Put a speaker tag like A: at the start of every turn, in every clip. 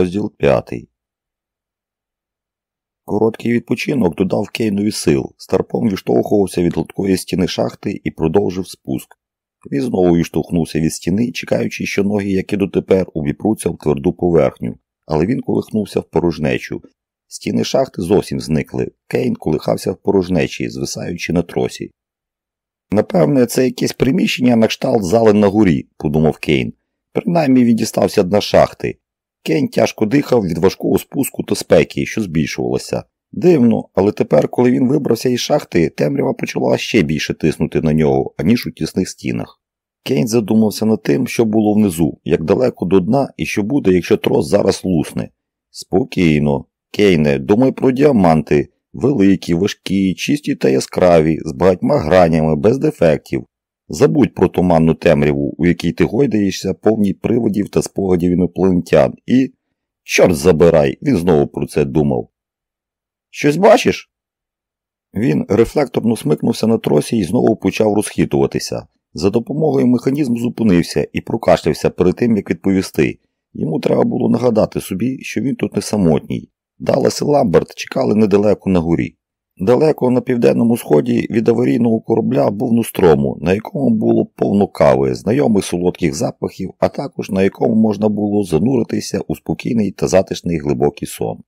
A: Розділ 5 Короткий відпочинок додав Кейнові сил. Старпом відштовхувався від гладкої стіни шахти і продовжив спуск. Він знову відштовхнувся від стіни, чекаючи, що ноги, як і дотепер, увіпруться в тверду поверхню, але він колихнувся в порожнечу. Стіни шахти зовсім зникли. Кейн колихався в порожнечі, звисаючи на тросі. Напевне, це якесь приміщення на кшталт зали на горі, подумав Кейн. Принаймні він дістався дна шахти. Кейн тяжко дихав від важкого спуску та спеки, що збільшувалося. Дивно, але тепер, коли він вибрався із шахти, темрява почала ще більше тиснути на нього, аніж у тісних стінах. Кейн задумався над тим, що було внизу, як далеко до дна і що буде, якщо трос зараз лусне. Спокійно, Кейне, думай про діаманти, великі, важкі, чисті та яскраві, з багатьма гранями, без дефектів. Забудь про туманну темряву, у якій ти гойдаєшся, повній приводів та спогадів інопланетян, і. Чорт забирай, він знову про це думав. Щось бачиш? Він рефлекторно смикнувся на тросі і знову почав розхитуватися. За допомогою механізму зупинився і прокашлявся перед тим, як відповісти. Йому треба було нагадати собі, що він тут не самотній. Даллас і Ламберт чекали недалеко на горі. Далеко на південному сході від аварійного корабля був нустрому, на якому було повно кави, знайомих солодких запахів, а також на якому можна було зануритися у спокійний та затишний глибокий сон.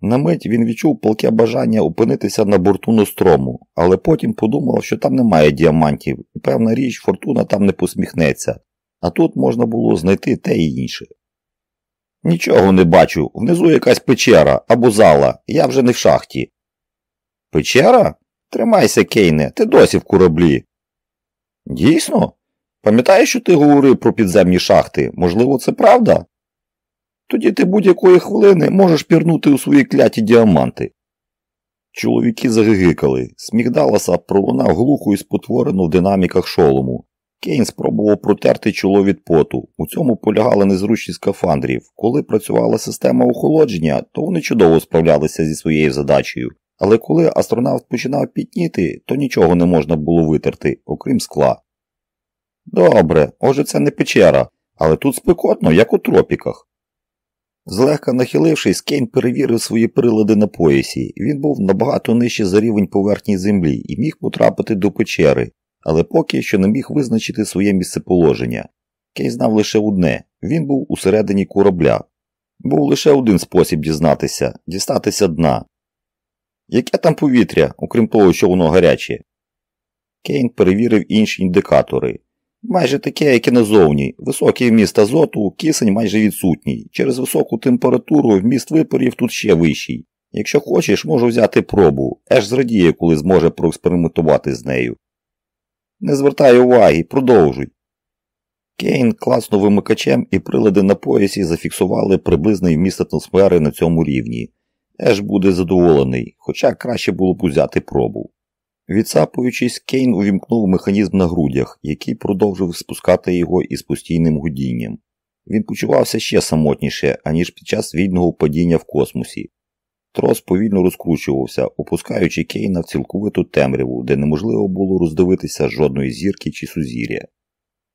A: На мить він відчув палке бажання опинитися на борту Нострому, але потім подумав, що там немає діамантів, і певна річ, фортуна там не посміхнеться, а тут можна було знайти те і інше. Нічого не бачу, внизу якась печера або зала, я вже не в шахті. Печера? Тримайся, Кейне, ти досі в кораблі. Дійсно? Пам'ятаєш, що ти говорив про підземні шахти? Можливо, це правда? Тоді ти будь-якої хвилини можеш пірнути у свої кляті діаманти. Чоловіки загигикали. Сміх Далласа пролунав глухо і спотворено в динаміках шолому. Кейн спробував протерти чоло від поту. У цьому полягала незручність скафандрів. Коли працювала система охолодження, то вони чудово справлялися зі своєю задачею. Але коли астронавт починав пітніти, то нічого не можна було витерти, окрім скла. Добре, отже, це не печера, але тут спекотно, як у тропіках. Злегка нахилившись, Кейн перевірив свої прилади на поясі. Він був набагато нижче за рівень поверхні землі і міг потрапити до печери, але поки що не міг визначити своє місцеположення. Кейн знав лише одне він був усередині корабля. Був лише один спосіб дізнатися дістатися дна. Яке там повітря, окрім того, що воно гаряче? Кейн перевірив інші індикатори. Майже таке, як і назовні. Високий вміст азоту, кисень майже відсутній. Через високу температуру вміст випарів тут ще вищий. Якщо хочеш, можу взяти пробу. Еш зрадіє, коли зможе проекспериментувати з нею. Не звертай уваги, продовжуй. Кейн класнув вимикачем і прилади на поясі зафіксували приблизний вміст атмосфери на цьому рівні. Еш буде задоволений, хоча краще було б узяти пробу. Відсапуючись, Кейн увімкнув механізм на грудях, який продовжив спускати його із постійним гудінням. Він почувався ще самотніше, аніж під час вільного падіння в космосі. Трос повільно розкручувався, опускаючи Кейна в цілковиту темряву, де неможливо було роздивитися жодної зірки чи сузір'я.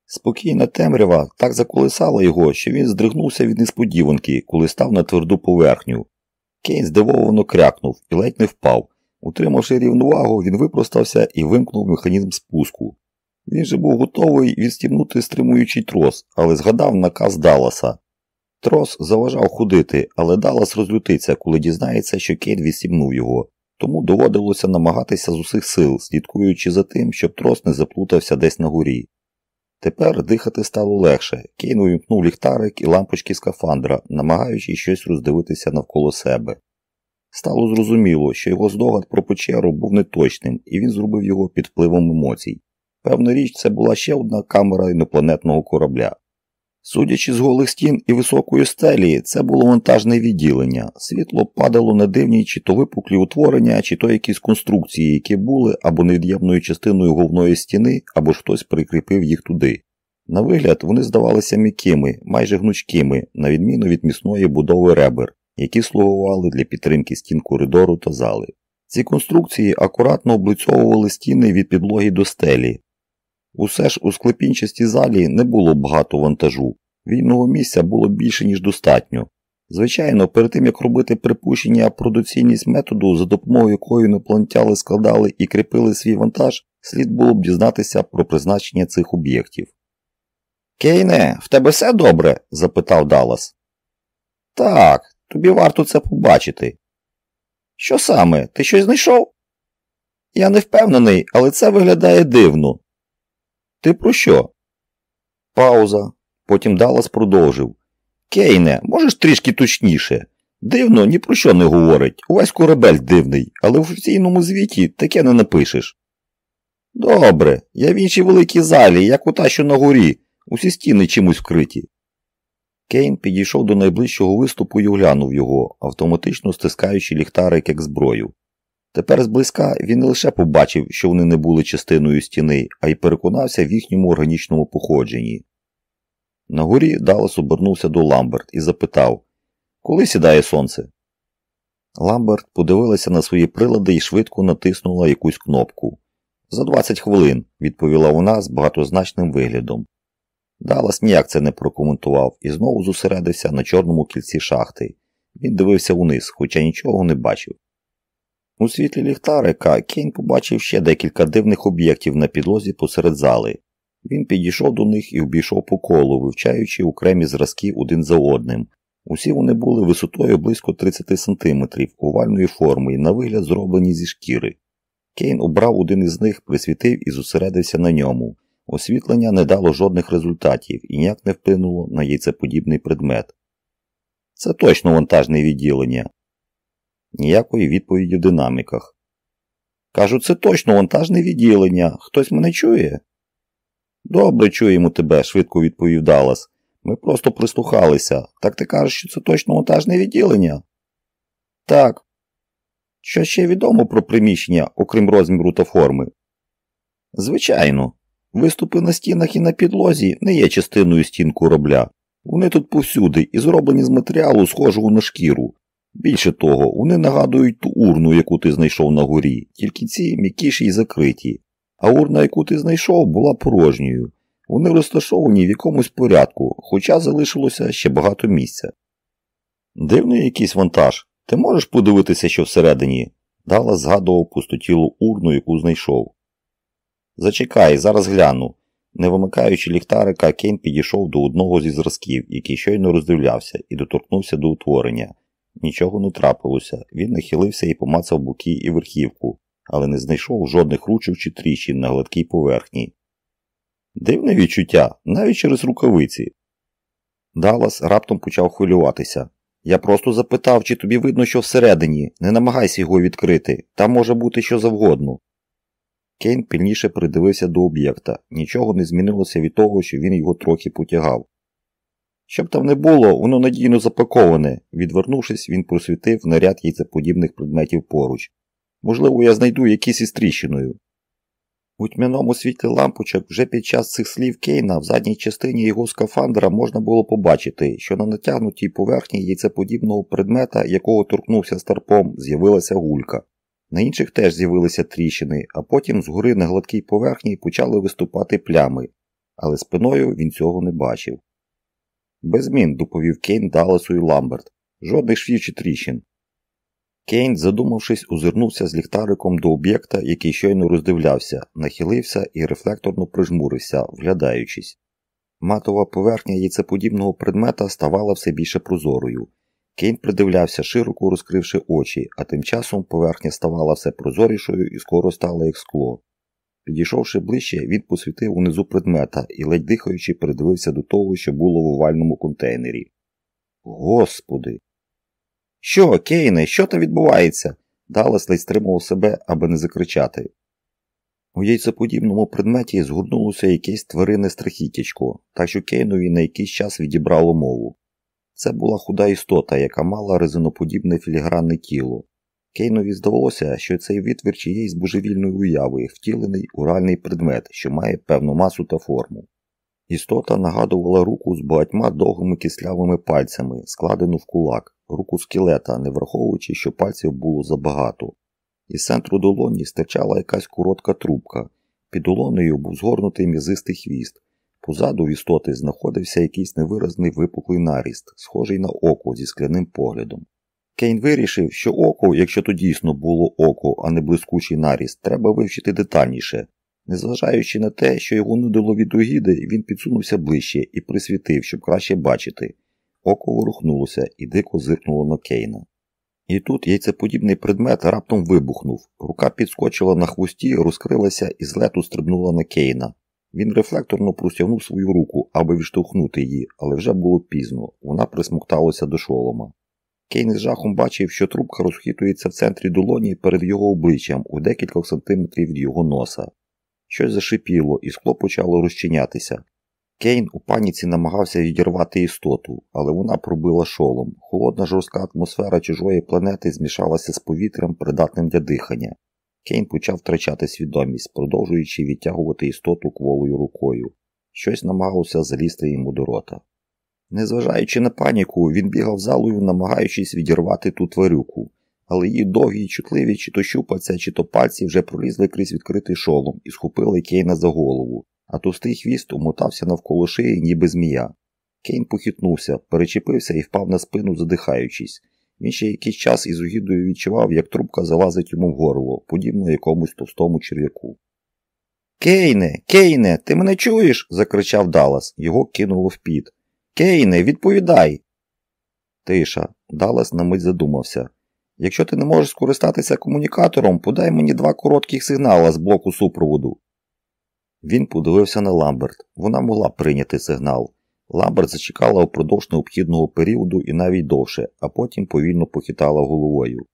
A: Спокійна темрява так заколисала його, що він здригнувся від несподіванки, коли став на тверду поверхню. Кейн здивовано крякнув і ледь не впав. Утримавши рівновагу, він випростався і вимкнув механізм спуску. Він же був готовий відстібнути стримуючий трос, але згадав наказ Далласа. Трос заважав ходити, але Даллас розлютиться, коли дізнається, що Кейн відстібнув його, тому доводилося намагатися з усіх сил, слідкуючи за тим, щоб трос не заплутався десь на горі. Тепер дихати стало легше. Кейн увімкнув ліхтарик і лампочки скафандра, намагаючись щось роздивитися навколо себе. Стало зрозуміло, що його здогад про печеру був неточним, і він зробив його під впливом емоцій. Певна річ, це була ще одна камера інопланетного корабля. Судячи з голих стін і високої стелі, це було монтажне відділення. Світло падало на дивні чи то випуклі утворення, чи то якісь конструкції, які були або невід'ємною частиною головної стіни, або ж хтось прикріпив їх туди. На вигляд, вони здавалися м'якими, майже гнучкими, на відміну від місної будови ребер які слугували для підтримки стін коридору та зали. Ці конструкції акуратно облицьовували стіни від підлоги до стелі. Усе ж у склепінчастій залі не було багато вантажу, вільного місця було більше, ніж достатньо. Звичайно, перед тим як робити припущення про доцільність методу, за допомогою якої інопланетяни складали і кріпили свій вантаж, слід було б дізнатися про призначення цих об'єктів. Кейне, в тебе все добре? запитав Даллас. Так, тобі варто це побачити. Що саме? Ти щось знайшов? Я не впевнений, але це виглядає дивно. Ти про що? Пауза. Потім Даллас продовжив. Кейне, можеш трішки точніше? Дивно, ні про що не говорить. Увесь корабель дивний, але в офіційному звіті таке не напишеш. Добре, я в іншій великій залі, як у та, що на горі, усі стіни чимось вкриті. Кейн підійшов до найближчого виступу і оглянув його, автоматично стискаючи ліхтарик як зброю. Тепер зблизька він не лише побачив, що вони не були частиною стіни, а й переконався в їхньому органічному походженні. На горі Даллас обернувся до Ламберт і запитав Коли сідає сонце? Ламберт подивилася на свої прилади і швидко натиснула якусь кнопку. За 20 хвилин, відповіла вона з багатозначним виглядом. Даллас ніяк це не прокоментував і знову зосередився на чорному кільці шахти. Він дивився униз, хоча нічого не бачив. У світлі ліхтарика Кейн побачив ще декілька дивних об'єктів на підлозі посеред зали. Він підійшов до них і обійшов по колу, вивчаючи окремі зразки один за одним. Усі вони були висотою близько 30 см, овальної форми і на вигляд зроблені зі шкіри. Кейн обрав один із них, присвітив і зосередився на ньому. Освітлення не дало жодних результатів і ніяк не вплинуло на яйцеподібний предмет. Це точно вантажне відділення. Ніякої відповіді в динаміках. Кажу, це точно вантажне відділення. Хтось мене чує? Добре чуємо тебе, швидко відповів Даллас. Ми просто прислухалися. Так ти кажеш, що це точно монтажне відділення? Так. Що ще відомо про приміщення, окрім розміру та форми? Звичайно, виступи на стінах і на підлозі не є частиною стін корабля. Вони тут повсюди і зроблені з матеріалу, схожого на шкіру. Більше того, вони нагадують ту урну, яку ти знайшов на горі, тільки ці м'якіші й закриті а урна, яку ти знайшов, була порожньою. Вони розташовані в якомусь порядку, хоча залишилося ще багато місця. Дивний якийсь вантаж. Ти можеш подивитися, що всередині? Дала згадував пустотілу урну, яку знайшов. Зачекай, зараз гляну. Не вимикаючи ліхтарика, Кейн підійшов до одного зі зразків, який щойно роздивлявся, і доторкнувся до утворення. Нічого не трапилося. Він нахилився і помацав боки і верхівку, але не знайшов жодних ручок чи тріщин на гладкій поверхні. Дивне відчуття, навіть через рукавиці. Даллас раптом почав хвилюватися. Я просто запитав, чи тобі видно, що всередині, не намагайся його відкрити, там може бути що завгодно. Кейн пильніше придивився до об'єкта, нічого не змінилося від того, що він його трохи потягав. Щоб там не було, воно надійно запаковане. Відвернувшись, він просвітив наряд яйцеподібних предметів поруч. Можливо, я знайду якісь із тріщиною. У тьмяному світлі лампочок вже під час цих слів Кейна в задній частині його скафандра можна було побачити, що на натягнутій поверхні яйцеподібного предмета, якого торкнувся старпом, з'явилася гулька. На інших теж з'явилися тріщини, а потім згори на гладкій поверхні почали виступати плями, але спиною він цього не бачив. Без змін, доповів Кейн Далласу і Ламберт. Жодних швів чи тріщин. Кейн, задумавшись, озирнувся з ліхтариком до об'єкта, який щойно роздивлявся, нахилився і рефлекторно прижмурився, вглядаючись. Матова поверхня яйцеподібного предмета ставала все більше прозорою. Кейн придивлявся, широко розкривши очі, а тим часом поверхня ставала все прозорішою і скоро стала як скло. Підійшовши ближче, він посвітив унизу предмета і, ледь дихаючи, придивився до того, що було в овальному контейнері. Господи! Що, Кейне, що там відбувається? Даллас ледь стримував себе, аби не закричати. У яйцеподібному предметі згорнулося якесь тварине страхітячко, так що Кейнові на якийсь час відібрало мову. Це була худа істота, яка мала резиноподібне філігранне тіло. Кейнові здавалося, що цей витвір чиєїсь божевільної уяви, втілений уральний предмет, що має певну масу та форму. Істота нагадувала руку з багатьма довгими кислявими пальцями, складену в кулак, руку скелета, не враховуючи, що пальців було забагато. Із центру долоні стирчала якась коротка трубка. Під долонею був згорнутий м'язистий хвіст. Позаду в істоти знаходився якийсь невиразний випуклий наріст, схожий на око зі скляним поглядом. Кейн вирішив, що око, якщо то дійсно було око, а не блискучий наріст, треба вивчити детальніше. Незважаючи на те, що його нудило від угіди, він підсунувся ближче і присвітив, щоб краще бачити. Око ворухнулося і дико зиркнуло на Кейна. І тут яйцеподібний предмет раптом вибухнув. Рука підскочила на хвості, розкрилася і з лету стрибнула на Кейна. Він рефлекторно простягнув свою руку, аби відштовхнути її, але вже було пізно. Вона присмокталася до шолома. Кейн з жахом бачив, що трубка розхитується в центрі долоні перед його обличчям у декілька сантиметрів від його носа. Щось зашипіло, і скло почало розчинятися. Кейн у паніці намагався відірвати істоту, але вона пробила шолом. Холодна жорстка атмосфера чужої планети змішалася з повітрям, придатним для дихання. Кейн почав втрачати свідомість, продовжуючи відтягувати істоту кволою рукою. Щось намагався залізти йому до рота. Незважаючи на паніку, він бігав залою, намагаючись відірвати ту тварюку, але її довгі, чутливі, чи то щупальця, чи то пальці вже пролізли крізь відкритий шолом і схопили Кейна за голову, а товстий хвіст умотався навколо шиї, ніби змія. Кейн похитнувся, перечепився і впав на спину, задихаючись. Він ще якийсь час із угідою відчував, як трубка залазить йому в горло, подібно якомусь товстому черв'яку. Кейне, Кейне, ти мене чуєш? закричав Даллас. Його кинуло в піт. Кейне, відповідай. Тиша. Даллас на мить задумався. Якщо ти не можеш скористатися комунікатором, подай мені два коротких сигнала з блоку супроводу. Він подивився на Ламберт. Вона могла прийняти сигнал. Ламберт зачекала упродовж необхідного періоду і навіть довше, а потім повільно похитала головою.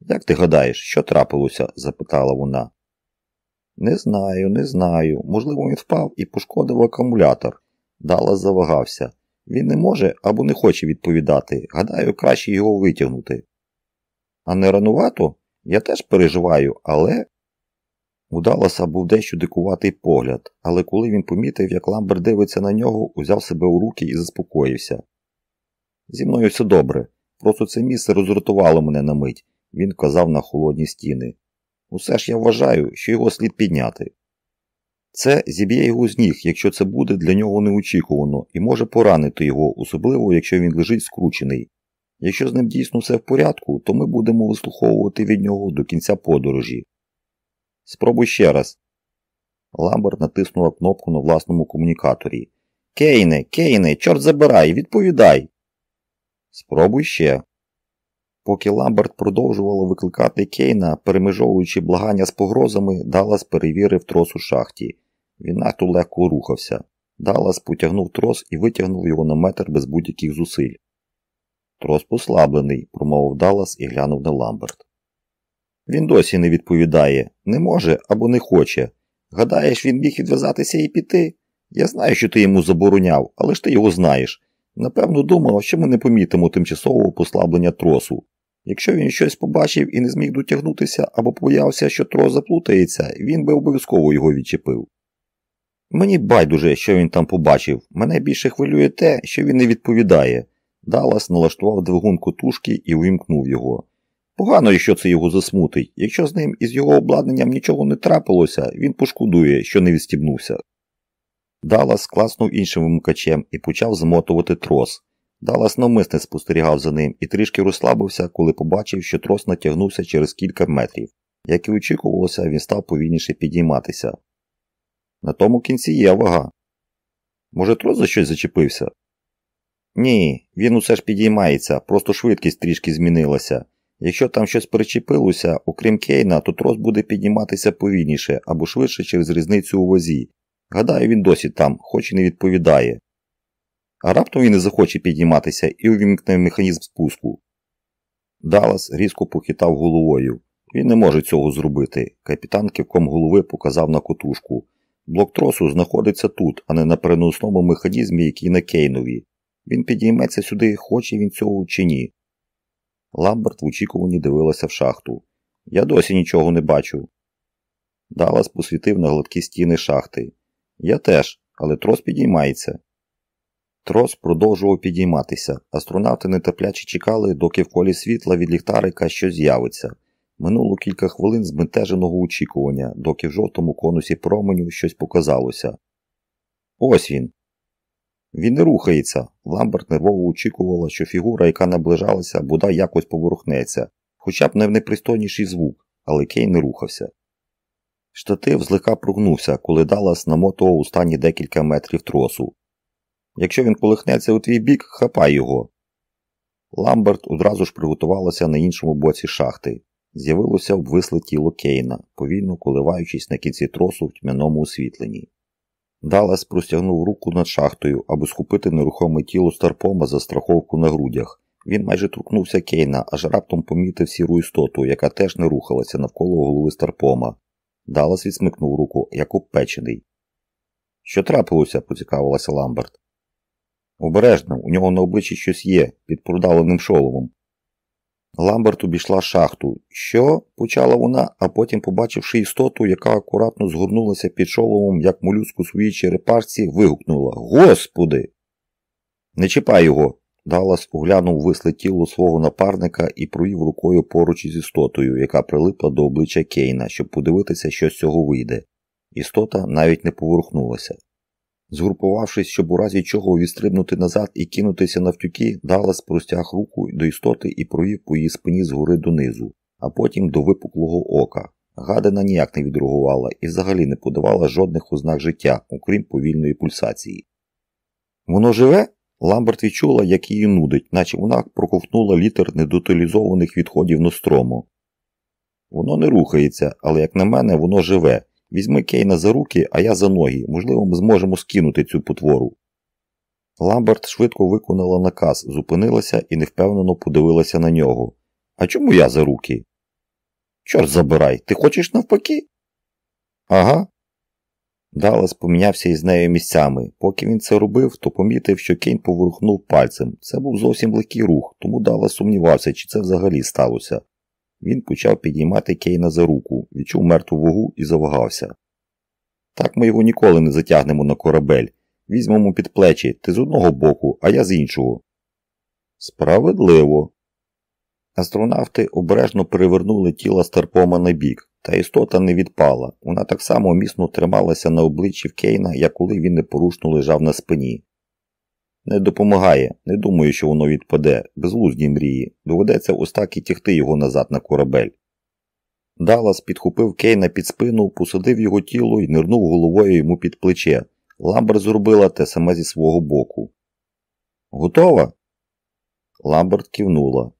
A: Як ти гадаєш, що трапилося? запитала вона. Не знаю, не знаю. Можливо, він впав і пошкодив акумулятор. Дала завагався. Він не може або не хоче відповідати. Гадаю, краще його витягнути. А не ранувато? Я теж переживаю, але. У Далласа був дещо дикуватий погляд, але коли він помітив, як Ламбер дивиться на нього, узяв себе у руки і заспокоївся. Зі мною все добре. Просто це місце розрятувало мене на мить, він казав на холодні стіни. Усе ж я вважаю, що його слід підняти. Це зіб'є його з ніг, якщо це буде для нього неочікувано, і може поранити його, особливо якщо він лежить скручений. Якщо з ним дійсно все в порядку, то ми будемо вислуховувати від нього до кінця подорожі. Спробуй ще раз. Ламберт натиснула кнопку на власному комунікаторі. Кейне, Кейне, чорт забирай, відповідай. Спробуй ще. Поки Ламберт продовжувала викликати Кейна, перемежовуючи благання з погрозами, Даллас перевірив трос у шахті. Він легко рухався. Даллас потягнув трос і витягнув його на метр без будь-яких зусиль. Трос послаблений, промовив Даллас і глянув на Ламберт. Він досі не відповідає, не може або не хоче. Гадаєш, він міг відв'язатися і піти? Я знаю, що ти йому забороняв, але ж ти його знаєш. Напевно, думав, що ми не помітимо тимчасового послаблення тросу. Якщо він щось побачив і не зміг дотягнутися або боявся, що трос заплутається, він би обов'язково його відчепив. Мені байдуже, що він там побачив. Мене більше хвилює те, що він не відповідає. Даллас налаштував двигун котушки і увімкнув його. Погано, що це його засмутить. Якщо з ним і з його обладнанням нічого не трапилося, він пошкодує, що не відстібнувся. Даллас класнув іншим вимикачем і почав змотувати трос. Даллас навмисне спостерігав за ним і трішки розслабився, коли побачив, що трос натягнувся через кілька метрів. Як і очікувалося, він став повільніше підійматися. На тому кінці є вага. Може, трос за щось зачепився? Ні, він усе ж підіймається, просто швидкість трішки змінилася. Якщо там щось причепилося, окрім Кейна, то трос буде підніматися повільніше або швидше через різницю у вазі. Гадаю, він досі там, хоч і не відповідає. А раптом він не захоче підніматися і увімкне механізм спуску. Даллас різко похитав головою. Він не може цього зробити. Капітан кивком голови показав на котушку. Блок тросу знаходиться тут, а не на переносному механізмі, який на Кейнові. Він підійметься сюди, хоче він цього чи ні. Ламберт в очікуванні дивилася в шахту. Я досі нічого не бачу. Даллас посвітив на гладкі стіни шахти. Я теж, але трос підіймається. Трос продовжував підійматися. Астронавти нетерпляче чекали, доки в колі світла від ліхтарика щось з'явиться. Минуло кілька хвилин збентеженого очікування, доки в жовтому конусі променю щось показалося. Ось він. Він не рухається. Ламберт нервово очікувала, що фігура, яка наближалася, бодай якось поворухнеться, хоча б не в непристойніший звук, але Кейн не рухався. Штатив злегка прогнувся, коли Даллас намотував у стані декілька метрів тросу. Якщо він колихнеться у твій бік, хапай його. Ламберт одразу ж приготувалася на іншому боці шахти. З'явилося обвисле тіло Кейна, повільно коливаючись на кінці тросу в тьмяному освітленні. Даллас простягнув руку над шахтою, аби схопити нерухоме тіло Старпома за страховку на грудях. Він майже торкнувся Кейна, аж раптом помітив сіру істоту, яка теж не рухалася навколо голови Старпома. Даллас відсмикнув руку, як обпечений. Що трапилося? поцікавилася Ламберт. Обережно, у нього на обличчі щось є, під продаленим шоломом. Ламберт обійшла шахту. Що? почала вона, а потім, побачивши істоту, яка акуратно згорнулася під шоломом, як молюск у своїй черепашці, вигукнула Господи! Не чіпай його. Даллас оглянув висле тіло свого напарника і провів рукою поруч із істотою, яка прилипла до обличчя Кейна, щоб подивитися, що з цього вийде. Істота навіть не поворухнулася. Згрупувавшись, щоб у разі чого відстрибнути назад і кинутися навтюки, Даллас простяг руку до істоти і провів по її спині згори донизу, а потім до випуклого ока. Гадина ніяк не відреагувала і взагалі не подавала жодних ознак життя, окрім повільної пульсації. Воно живе? Ламберт відчула, як її нудить, наче вона проковтнула літер недоталізованих відходів Нострому. Воно не рухається, але, як на мене, воно живе. Візьми Кейна за руки, а я за ноги. Можливо, ми зможемо скинути цю потвору. Ламберт швидко виконала наказ, зупинилася і невпевнено подивилася на нього. А чому я за руки? Чорт забирай, ти хочеш навпаки? Ага. Даллас помінявся із нею місцями. Поки він це робив, то помітив, що Кейн поворухнув пальцем. Це був зовсім легкий рух, тому Даллас сумнівався, чи це взагалі сталося. Він почав підіймати Кейна за руку, відчув мертву вагу і завагався. Так ми його ніколи не затягнемо на корабель. Візьмемо під плечі, ти з одного боку, а я з іншого. Справедливо. Астронавти обережно перевернули тіло Старпома на бік, та істота не відпала. Вона так само міцно трималася на обличчі в Кейна, як коли він непорушно лежав на спині. Не допомагає, не думаю, що воно відпаде, безглузді мрії. Доведеться ось так і тягти його назад на корабель. Даллас підхопив Кейна під спину, посадив його тіло і нирнув головою йому під плече. Ламберт зробила те саме зі свого боку. Готова? Ламберт кивнула.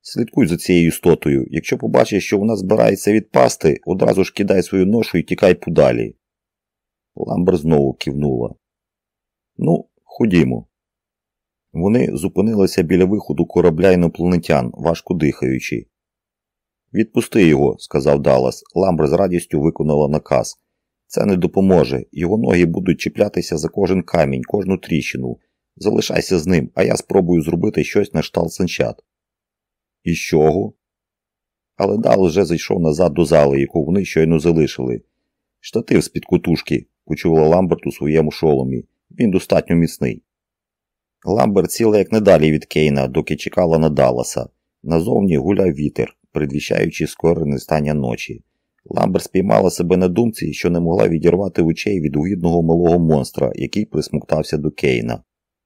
A: Слідкуй за цією істотою. Якщо побачиш, що вона збирається відпасти, одразу ж кидай свою ношу і тікай подалі. Ламберт знову кивнула. Ну, Ходімо. Вони зупинилися біля виходу корабля інопланетян, важко дихаючи. Відпусти його, сказав Даллас. Ламбр з радістю виконала наказ. Це не допоможе. Його ноги будуть чіплятися за кожен камінь, кожну тріщину. Залишайся з ним, а я спробую зробити щось на штал санчат. І з чого? Але Даллас вже зайшов назад до зали, яку вони щойно залишили. Штатив з під кутушки, почула Ламберт у своєму шоломі. Він достатньо міцний. Ламберт сіла як недалі від Кейна, доки чекала на Далласа. Назовні гуляв вітер, предвіщаючи скоре нестання ночі. Ламберт спіймала себе на думці, що не могла відірвати очей від угідного малого монстра, який присмуктався до Кейна.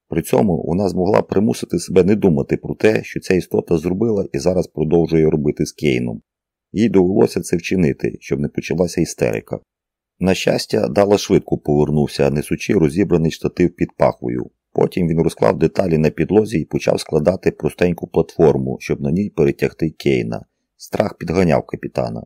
A: При цьому вона змогла примусити себе не думати про те, що ця істота зробила і зараз продовжує робити з Кейном. Їй довелося це вчинити, щоб не почалася істерика. На щастя, Дала швидко повернувся, несучи розібраний штатив під пахвою. Потім він розклав деталі на підлозі і почав складати простеньку платформу, щоб на ній перетягти Кейна. Страх підганяв капітана.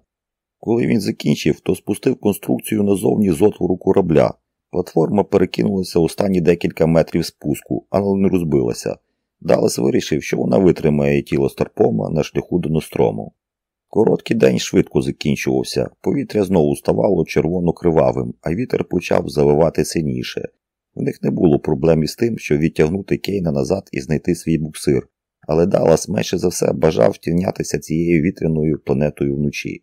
A: Коли він закінчив, то спустив конструкцію назовні з отвору корабля. Платформа перекинулася останні декілька метрів спуску, але не розбилася. Далес вирішив, що вона витримає тіло Старпома на шляху до Нострому. Короткий день швидко закінчувався, повітря знову ставало червоно-кривавим, а вітер почав завивати сильніше. В них не було проблем із тим, щоб відтягнути Кейна назад і знайти свій буксир, але Даллас менше за все бажав втівнятися цією вітряною планетою вночі.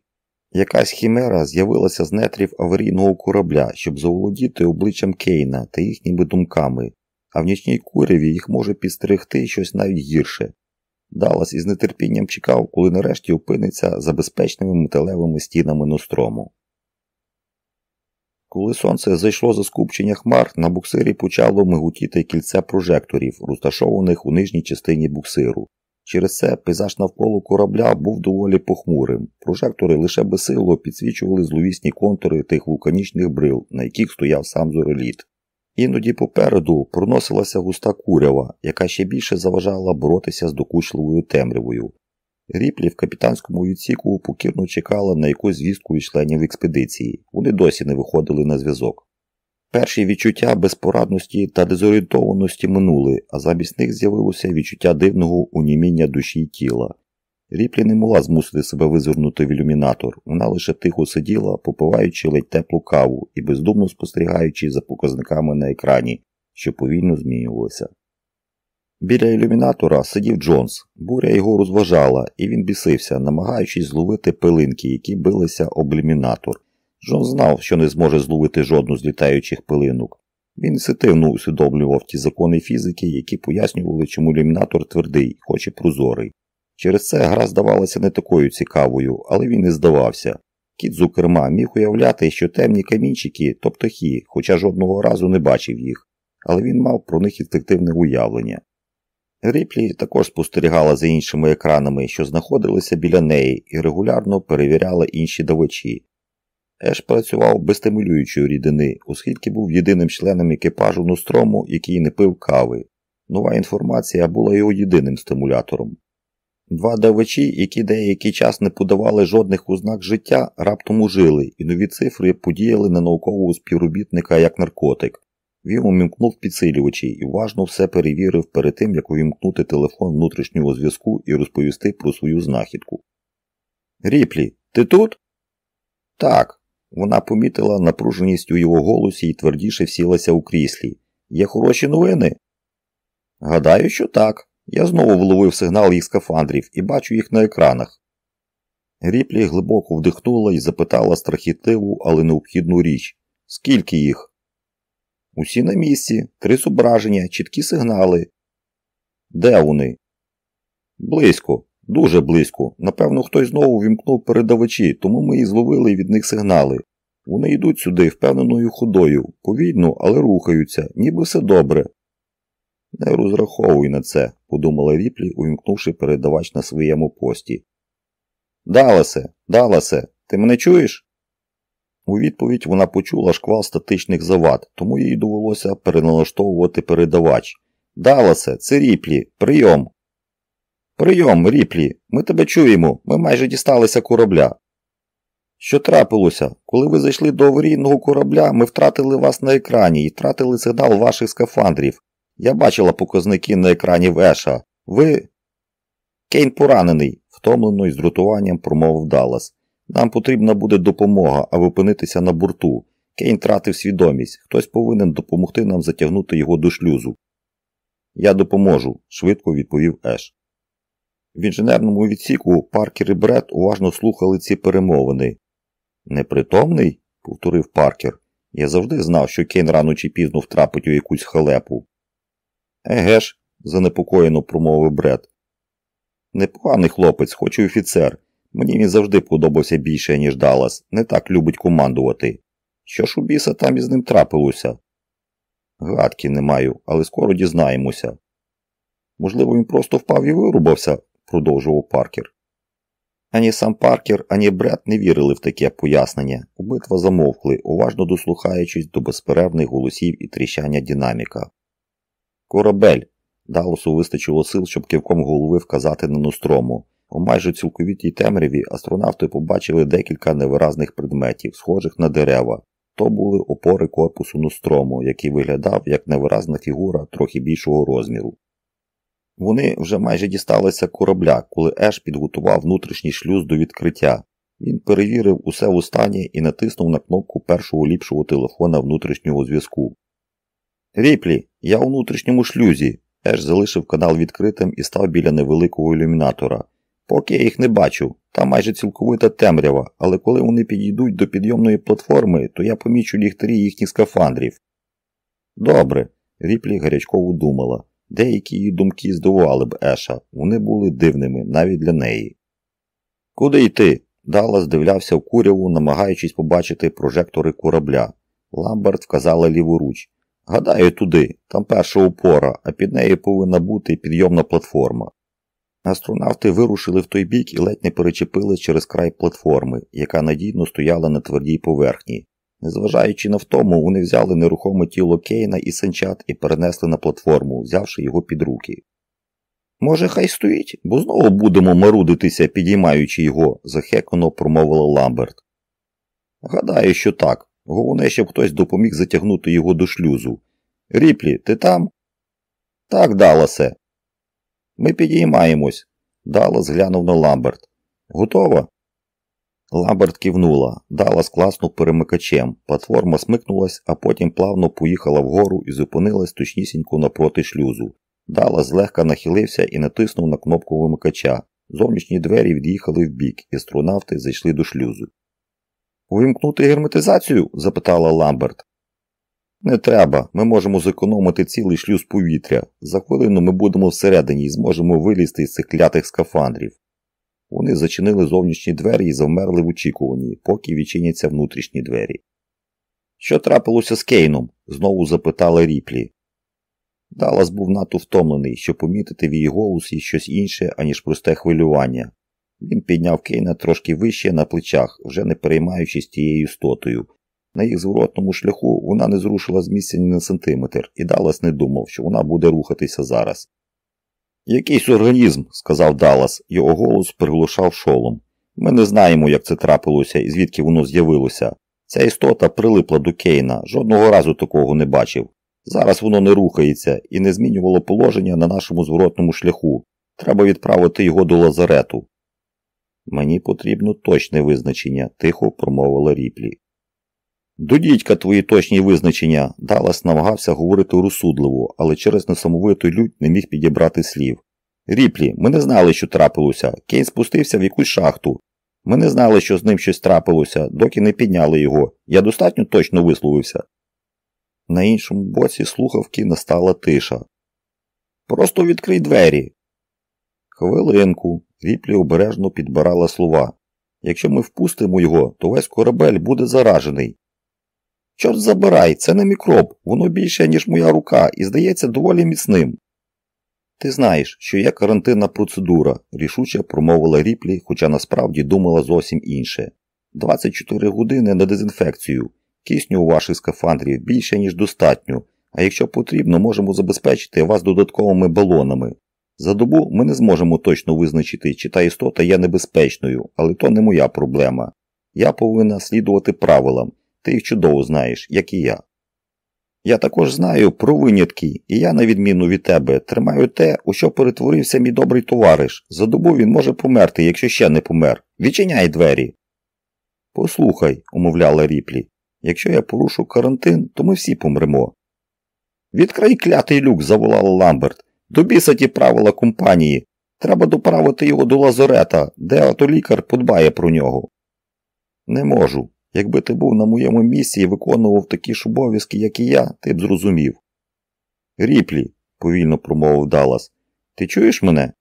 A: Якась хімера з'явилася з нетрів аварійного корабля, щоб заволодіти обличчям Кейна та їхніми думками, а в нічній куряві їх може підстерегти щось навіть гірше. Даллас із нетерпінням чекав, коли нарешті опиниться за безпечними металевими стінами Нострому. Коли сонце зайшло за скупчення хмар, на буксирі почало мигутіти кільце прожекторів, розташованих у нижній частині буксиру. Через це пейзаж навколо корабля був доволі похмурим. Прожектори лише безсило підсвічували зловісні контури тих вулканічних брил, на яких стояв сам зореліт. Іноді попереду проносилася густа курява, яка ще більше заважала боротися з докучливою темрявою. Ріплі в капітанському відсіку покірно чекала на якусь звістку від членів експедиції. Вони досі не виходили на зв'язок. Перші відчуття безпорадності та дезорієнтованості минули, а замість них з'явилося відчуття дивного уніміння душі й тіла. Ріплі не могла змусити себе визирнути в ілюмінатор, вона лише тихо сиділа, попиваючи ледь теплу каву і бездумно спостерігаючи за показниками на екрані, що повільно змінювалося. Біля ілюмінатора сидів Джонс, буря його розважала, і він бісився, намагаючись зловити пилинки, які билися об ілюмінатор. Джон знав, що не зможе зловити жодну з літаючих пилинок. Він інситивно усвідомлював ті закони фізики, які пояснювали, чому ілюмінатор твердий, хоч і прозорий. Через це гра здавалася не такою цікавою, але він не здавався. Кіт Зукерма міг уявляти, що темні камінчики то птахи, хоча жодного разу не бачив їх, але він мав про них інстинктивне уявлення. Ріплі також спостерігала за іншими екранами, що знаходилися біля неї, і регулярно перевіряла інші давачі. Еш працював без стимулюючої рідини, оскільки був єдиним членом екіпажу Нострому, який не пив кави. Нова інформація була його єдиним стимулятором. Два давачі, які деякий час не подавали жодних ознак життя, раптом ужили, і нові цифри подіяли на наукового співробітника як наркотик. Він умімкнув підсилювачі і уважно все перевірив перед тим, як увімкнути телефон внутрішнього зв'язку і розповісти про свою знахідку. Ріплі, ти тут? Так. Вона помітила напруженість у його голосі і твердіше всілася у кріслі. Є хороші новини? Гадаю, що так. Я знову вловив сигнал їх скафандрів і бачу їх на екранах. Ріплі глибоко вдихнула і запитала страхітливу, але необхідну річ скільки їх? Усі на місці, три зображення, чіткі сигнали. Де вони? Близько, дуже близько. Напевно, хтось знову вімкнув передавачі, тому ми і зловили від них сигнали. Вони йдуть сюди впевненою ходою, повільно, але рухаються, ніби все добре. Не розраховуй на це, подумала Ріплі, увімкнувши передавач на своєму пості. Даласе, Даласе, ти мене чуєш? У відповідь вона почула шквал статичних завад, тому їй довелося переналаштовувати передавач. Даласе, це ріплі, прийом. Прийом, ріплі, ми тебе чуємо, ми майже дісталися корабля. Що трапилося? Коли ви зайшли до аварійного корабля, ми втратили вас на екрані і втратили сигнал ваших скафандрів. Я бачила показники на екрані Веша. Ви. Кейн поранений, втомлено і з рутуванням промовив Даллас. Нам потрібна буде допомога, аби опинитися на борту. Кейн тратив свідомість. Хтось повинен допомогти нам затягнути його до шлюзу. Я допоможу, швидко відповів Еш. В інженерному відсіку Паркер і Бред уважно слухали ці перемовини. Непритомний? повторив Паркер. Я завжди знав, що Кейн рано чи пізно втрапить у якусь халепу. Еге ж, занепокоєно промовив Бред. Непоганий хлопець, хоч і офіцер. Мені він завжди подобався більше, ніж Даллас, не так любить командувати. Що ж у біса там із ним трапилося? Гадки не маю, але скоро дізнаємося. Можливо, він просто впав і вирубався, продовжував Паркер. Ані сам Паркер, ані Бред не вірили в таке пояснення. Обидва замовкли, уважно дослухаючись до безперервних голосів і тріщання динаміка. Корабель. Далосу вистачило сил, щоб кивком голови вказати на Нострому. У майже цілковітій темряві астронавти побачили декілька невиразних предметів, схожих на дерева. То були опори корпусу Нострому, який виглядав як невиразна фігура трохи більшого розміру. Вони вже майже дісталися корабля, коли Еш підготував внутрішній шлюз до відкриття. Він перевірив усе в стані і натиснув на кнопку першого ліпшого телефона внутрішнього зв'язку. Ріплі, я у внутрішньому шлюзі. Еш залишив канал відкритим і став біля невеликого ілюмінатора. Поки я їх не бачу, там майже цілковита темрява, але коли вони підійдуть до підйомної платформи, то я помічу ліхтарі їхніх скафандрів. Добре, Ріплі гарячково думала. Деякі її думки здивували б Еша, вони були дивними навіть для неї. Куди йти? Даллас дивлявся в куряву, намагаючись побачити прожектори корабля. Ламберт вказала ліворуч. Гадаю, туди, там перша опора, а під нею повинна бути підйомна платформа. Астронавти вирушили в той бік і ледь не перечепили через край платформи, яка надійно стояла на твердій поверхні. Незважаючи на втому, вони взяли нерухоме тіло Кейна і санчат і перенесли на платформу, взявши його під руки. Може, хай стоїть, бо знову будемо марудитися, підіймаючи його, захекано промовила Ламберт. Гадаю, що так. Головне, щоб хтось допоміг затягнути його до шлюзу. Ріплі, ти там? Так, Даласе. Ми підіймаємось. Даллас глянув на Ламберт. Готова? Ламберт кивнула. Даллас класнув перемикачем. Платформа смикнулась, а потім плавно поїхала вгору і зупинилась точнісінько напроти шлюзу. Даллас злегка нахилився і натиснув на кнопку вимикача. Зовнішні двері від'їхали вбік, і астронавти зайшли до шлюзу. Увімкнути герметизацію? запитала Ламберт. Не треба, ми можемо зекономити цілий шлюз повітря. За хвилину ми будемо всередині і зможемо вилізти з цих клятих скафандрів. Вони зачинили зовнішні двері і завмерли в очікуванні, поки відчиняться внутрішні двері. Що трапилося з Кейном? знову запитала Ріплі. Далас був надто втомлений, щоб помітити в її голосі щось інше, аніж просте хвилювання. Він підняв Кейна трошки вище на плечах, вже не переймаючись тією істотою. На їх зворотному шляху вона не зрушила з місця ні на сантиметр, і Даллас не думав, що вона буде рухатися зараз. Якийсь організм, сказав Даллас, його голос приглушав шолом. Ми не знаємо, як це трапилося і звідки воно з'явилося. Ця істота прилипла до Кейна, жодного разу такого не бачив. Зараз воно не рухається і не змінювало положення на нашому зворотному шляху. Треба відправити його до лазарету. Мені потрібно точне визначення, тихо промовила ріплі. До дідька твої точні визначення, Далас намагався говорити розсудливо, але через несамовиту лють не міг підібрати слів. Ріплі, ми не знали, що трапилося. Кейн спустився в якусь шахту. Ми не знали, що з ним щось трапилося, доки не підняли його. Я достатньо точно висловився. На іншому боці слухавки настала тиша. Просто відкрий двері. Хвилинку. Ріплі обережно підбирала слова. Якщо ми впустимо його, то весь корабель буде заражений. Чорт забирай, це не мікроб, воно більше, ніж моя рука, і здається доволі міцним. Ти знаєш, що є карантинна процедура, рішуче промовила ріплі, хоча насправді думала зовсім інше. 24 години на дезінфекцію. Кисню у ваших скафандрів більше, ніж достатньо, а якщо потрібно, можемо забезпечити вас додатковими балонами. За добу ми не зможемо точно визначити, чи та істота є небезпечною, але то не моя проблема. Я повинна слідувати правилам, ти їх чудово знаєш, як і я. Я також знаю про винятки, і я, на відміну від тебе, тримаю те, у що перетворився мій добрий товариш. За добу він може померти, якщо ще не помер. Відчиняй двері. Послухай, умовляла ріплі, якщо я порушу карантин, то ми всі помремо. Відкрай клятий люк, заволала Ламберт. До біса ті правила компанії. Треба доправити його до лазарета, де ото лікар подбає про нього. Не можу. Якби ти був на моєму місці і виконував такі ж обов'язки, як і я, ти б зрозумів. Ріплі, повільно промовив Даллас, ти чуєш мене?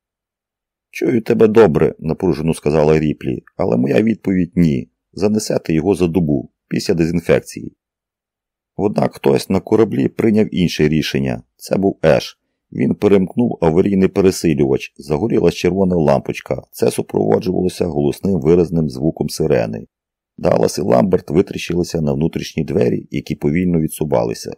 A: Чую тебе добре, напружено сказала Ріплі, але моя відповідь ні. Занесете його за добу, після дезінфекції. Однак хтось на кораблі прийняв інше рішення це був Еш. Він перемкнув аварійний пересилювач, загорілась червона лампочка. Це супроводжувалося голосним виразним звуком сирени. Даллас і Ламберт витріщилися на внутрішні двері, які повільно відсувалися.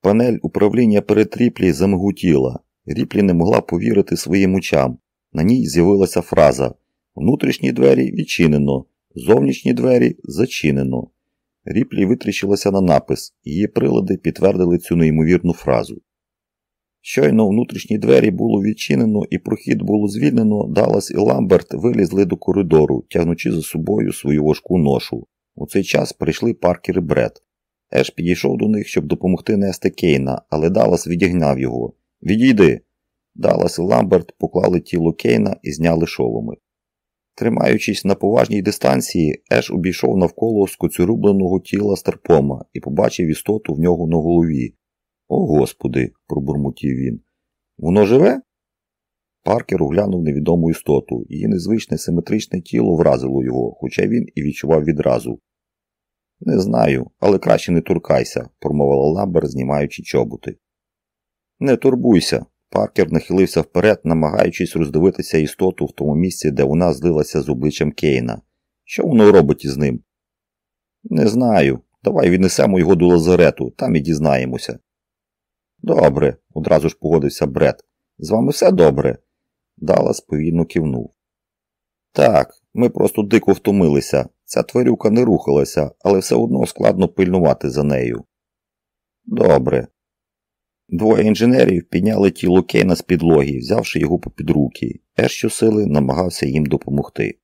A: Панель управління перед Ріплі замигутіла. Ріплі не могла повірити своїм очам. На ній з'явилася фраза Внутрішні двері відчинено, зовнішні двері зачинено. Ріплі витріщилася на напис, її прилади підтвердили цю неймовірну фразу. Щойно внутрішні двері було відчинено і прохід було звільнено, Даллас і Ламберт вилізли до коридору, тягнучи за собою свою важку ношу. У цей час прийшли Паркер і Бред. Еш підійшов до них, щоб допомогти нести Кейна, але Даллас відігнав його. Відійди. Даллас і Ламберт поклали тіло Кейна і зняли шоломи. Тримаючись на поважній дистанції, Еш обійшов навколо скоцюрубленого тіла Старпома і побачив істоту в нього на голові. О, Господи, пробурмотів він. Воно живе? Паркер оглянув невідому істоту. Її незвичне симетричне тіло вразило його, хоча він і відчував відразу. Не знаю, але краще не туркайся, промовила Ламбер, знімаючи чоботи. Не турбуйся. Паркер нахилився вперед, намагаючись роздивитися істоту в тому місці, де вона злилася з обличчям Кейна. Що воно робить із ним? Не знаю. Давай віднесемо його до лазарету, там і дізнаємося. Добре, одразу ж погодився Бред. З вами все добре? Даллас повільно кивнув. Так, ми просто дико втомилися. Ця тварюка не рухалася, але все одно складно пильнувати за нею. Добре. Двоє інженерів підняли тіло Кейна з підлоги, взявши його попід руки. Еш щосили намагався їм допомогти.